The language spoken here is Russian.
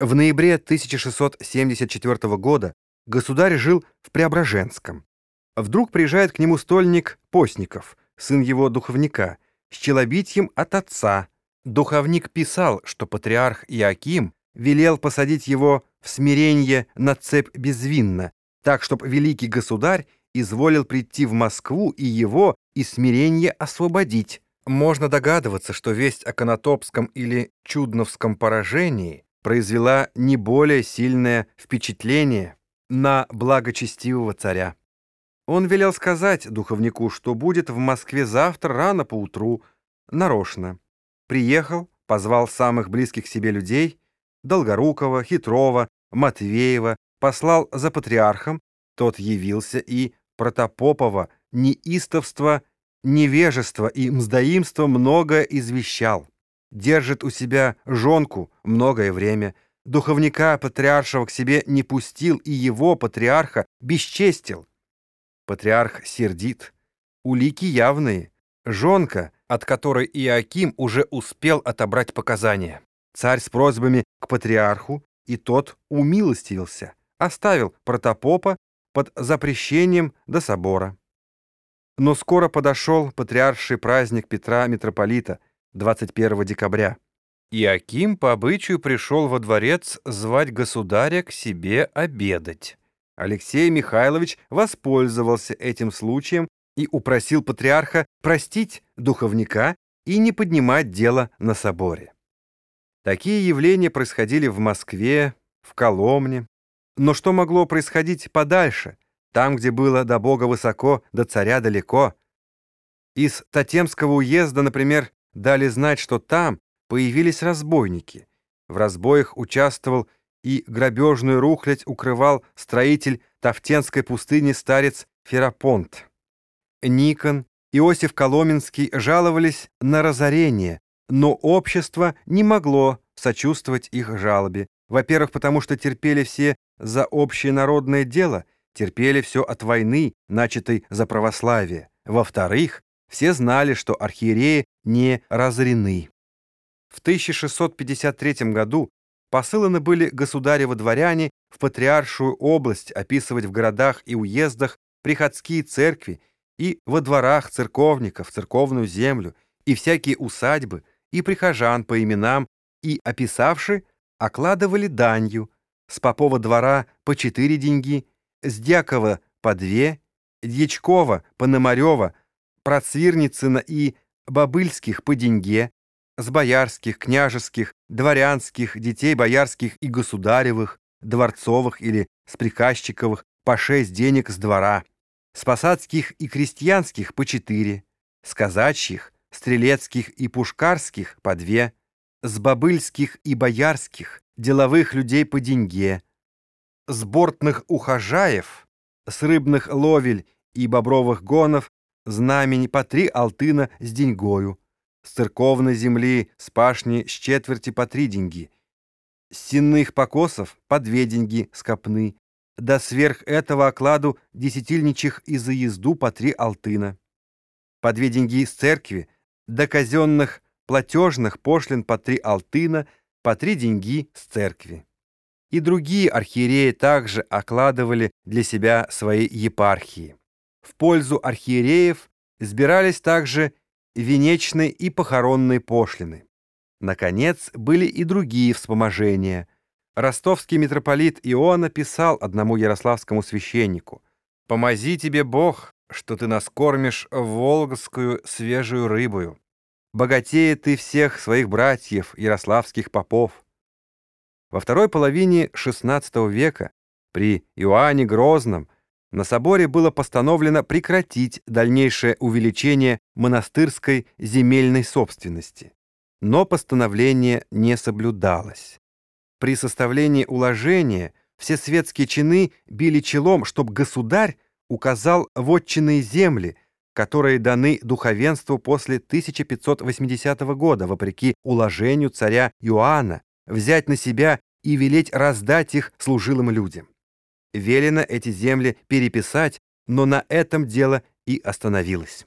В ноябре 1674 года государь жил в Преображенском. Вдруг приезжает к нему стольник Постников, сын его духовника, с челобитьем от отца. Духовник писал, что патриарх Иаким велел посадить его в смиренье на цепь безвинно, так, чтоб великий государь изволил прийти в Москву и его из смиренья освободить. Можно догадываться, что весть о Конотопском или Чудновском поражении произвела не более сильное впечатление на благочестивого царя. Он велел сказать духовнику, что будет в Москве завтра рано поутру, нарочно. Приехал, позвал самых близких себе людей, Долгорукова, Хитрова, Матвеева, послал за патриархом, тот явился и Протопопова неистовство, невежество и мздоимство многое извещал. Держит у себя жонку многое время, духовника патриаршего к себе не пустил и его, патриарха, бесчестил. Патриарх сердит. Улики явные. Жонка, от которой Иоаким уже успел отобрать показания. Царь с просьбами к патриарху, и тот умилостивился, оставил протопопа под запрещением до собора. Но скоро подошел патриарший праздник Петра Митрополита, 21 декабря. Иаким по обычаю пришел во дворец звать государя к себе обедать. Алексей Михайлович воспользовался этим случаем и упросил патриарха простить духовника и не поднимать дело на соборе. Такие явления происходили в Москве, в Коломне. Но что могло происходить подальше, там, где было до Бога высоко, до царя далеко? Из Татемского уезда, например, дали знать, что там появились разбойники. В разбоях участвовал и грабежную рухлядь укрывал строитель Тавтенской пустыни старец Ферапонт. Никон, Иосиф Коломенский жаловались на разорение, но общество не могло сочувствовать их жалобе. Во-первых, потому что терпели все за общее народное дело, терпели все от войны, начатой за православие. Во-вторых, все знали, что архиереи не разорены. В 1653 году посыланы были государевы дворяне в Патриаршую область описывать в городах и уездах приходские церкви и во дворах церковников церковную землю и всякие усадьбы, и прихожан по именам, и, описавши, окладывали данью, с попова двора по четыре деньги, с Дьякова по две, Дьячкова, Пономарева, Процвирницына и Бобыльских по деньге, с боярских, княжеских, дворянских, детей боярских и государевых, дворцовых или с приказчиковых по шесть денег с двора, с посадских и крестьянских по четыре, с казачьих, стрелецких и пушкарских по две, с бобыльских и боярских, деловых людей по деньге, с бортных ухажаев, с рыбных ловель и бобровых гонов знамени по три алтына с деньгою, с церковной земли, с пашни с четверти по три деньги, с сенных покосов по две деньги с копны, да сверх этого окладу десятильничих и за езду по три алтына. По две деньги с церкви, до казенных платежных пошлин по три алтына, по три деньги с церкви. И другие архиереи также окладывали для себя свои епархии. В пользу архиереев сбирались также венечные и похоронные пошлины. Наконец, были и другие вспоможения. Ростовский митрополит Иоанна писал одному ярославскому священнику «Помози тебе Бог, что ты нас кормишь волгскую свежую рыбою. Богатее ты всех своих братьев, ярославских попов. Во второй половине XVI века при Иоанне Грозном на соборе было постановлено прекратить дальнейшее увеличение монастырской земельной собственности. Но постановление не соблюдалось. При составлении уложения все светские чины били челом, чтобы государь указал вотчинные земли, которые даны духовенству после 1580 года, вопреки уложению царя Иоанна, взять на себя и велеть раздать их служилым людям. Велено эти земли переписать, но на этом дело и остановилось.